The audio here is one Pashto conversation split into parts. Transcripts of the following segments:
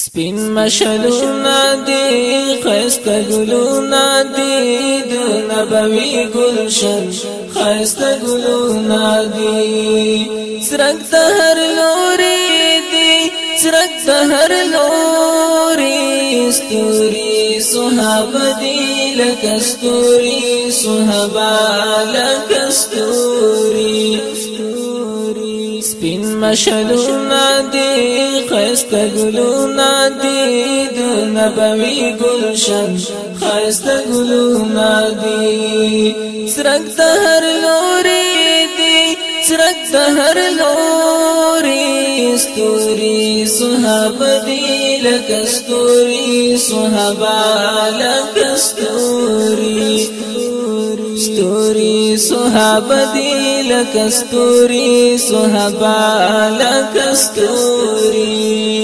سپین مشلونا دی خیست گلونا دی دو نبوی گلشن خیست گلونا دی سرک دهر لوری دی سرک دهر لوری ستوری صحاب دی لکستوری صحبا لکستوری سپین مشلونا دی خیست گلونا دی دو نبوی گلشن خیست گلونا دی سرک دهر لوری دی سرک دهر لوری ستوری صحاب دی لکستوری صحابا لکستوری ستوري صحابه دي لك ستوري صحابه لك ستوري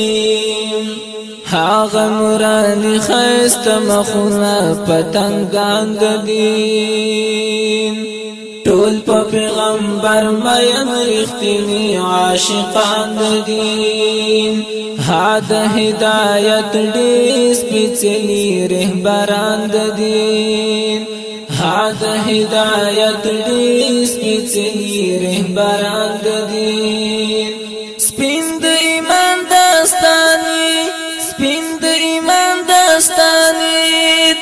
هاغه مرانی خیست مخونه پتنګان د دین ټول په پیغمبر مې مرختنی عاشقان د دین ها د هدایت دې سپېڅلي رهبران د دین د هدایت دې سپېڅلي رهبران د دین سپین د ایمان داستاني سپین د ایمان داستاني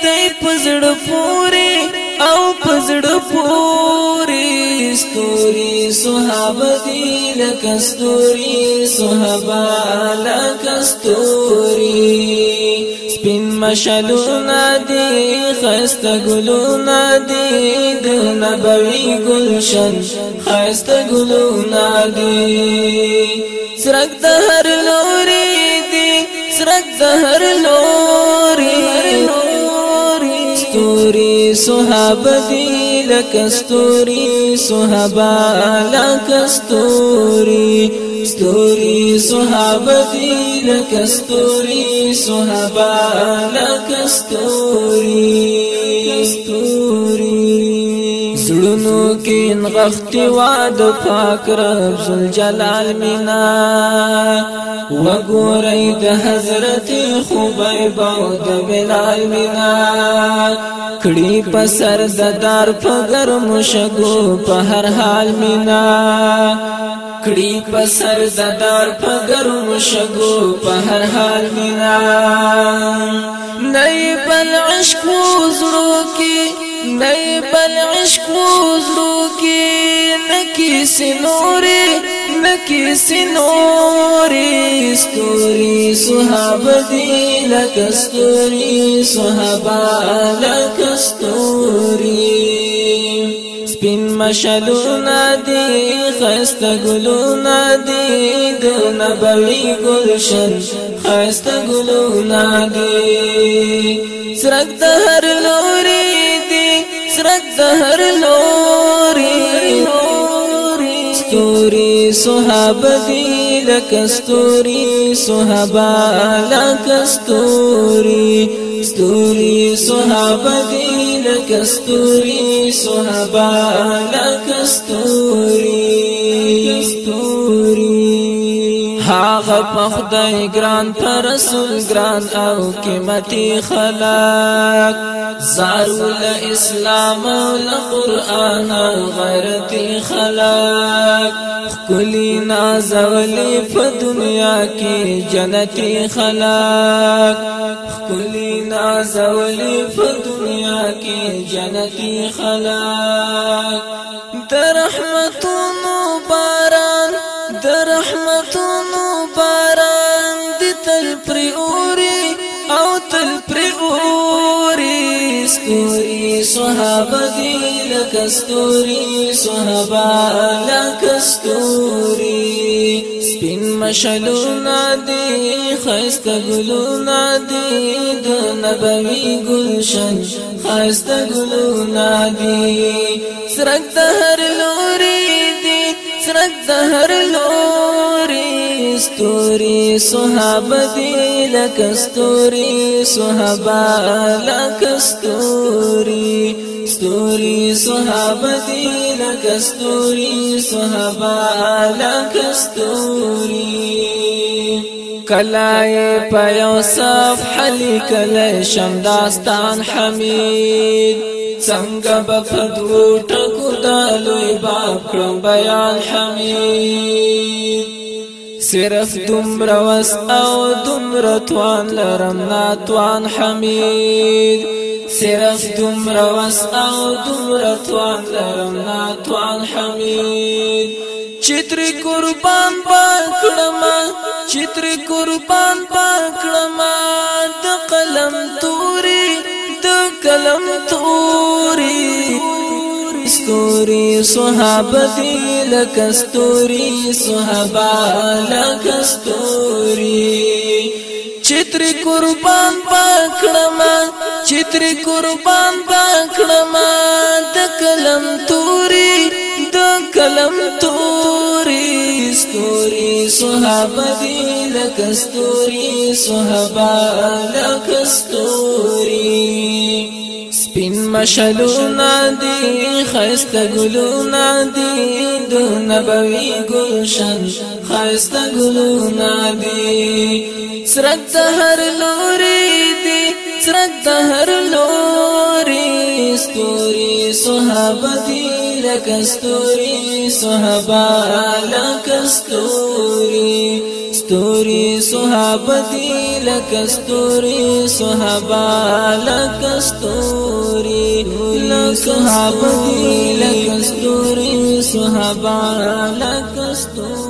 دې پزړ پوري او پزړ پوري ستوري صحابه دې لکه ستوري صحابه لکه ستوري مشلونا دی خست گلونا دی دل نبوی گلشن خست گلونا دی سرک دهر لوری دی سرک دهر صحابه دی لکه ستوري صحابه لکه ستوري ستوري صحابه دی لکه ستوري صحابه لکه ستوري ستوري زړونو کې انغختي واد پاک رب ذل جلال مینا وګورئ د حضرت خبیب او د بلال مینا کړي په سر د دار په ګرم شګو په هر حال مینا کړي په سر د دار په ګرم شګو په هر حال مینا نئی بل عشق زرو کی نئی بل عشق زرو کی نکی سنوري کې سنوري ستوري صحابه دي لکه ستوري صحابه لکه ستوري سپین مشلونه دي خسته ګلونه دي د نبوي ګلشن خسته ګلونه دي سرک د هر لوري دي سرک د هر لوري صحابه دی لکه ستوري صحابه لکه ستوري ستوري صحابه دی لکه ستوري صحابه لکه پخدای ګران ته رسول ګران او قیمتي خلق زارول اسلام او قران او غیرتي خلق کلی نازولی په دنیا کې جنتی خلق کلی نازولی په دنیا کې جنتی خلق ستوري صحابه دي لك ستوري صحابه لك ستوري سپین مشلونا نادي خيست گلونا نادي د نبوي گلشن خيست گلونا نادي سرک دهر لوري دي سرک دهر لوري ستوري صحاب دي لك ستوري صحاب لك ستوري ستوري صحاب دي لك ستوري صحاب لك ستوري کلای په یوسف حلی کله شم داستان حمید څنګه په فدو ټکو دلوي باکرم بیان حمید صرف دومره وس او دومره توان لرم ناتوان حمید صرف دومره وس او دومره توان لرم ناتوان حمید چتر قربان پکړم چتر قربان پکړم د قلم توري د قلم توري ستوري صحابه دي لکه ستوري صحابه لکه ستوري چتر قربان پکړما چتر قربان پکړما د کلم توري د کلم توري ستوري صحابه دي لکه ستوري صحابه لکه ستوري سپین مشلو نادی خیست گلو نادی دو نبوی گلشن خیست گلو نادی سرد دهر لوری دی سرد دهر لوری ستوری صحاب دی لکستوری صحابا لکستوری ستوري صحابتي لك ستوري صحابا لك ستوري لك صحابتي لك ستوري صحابا لك ستوري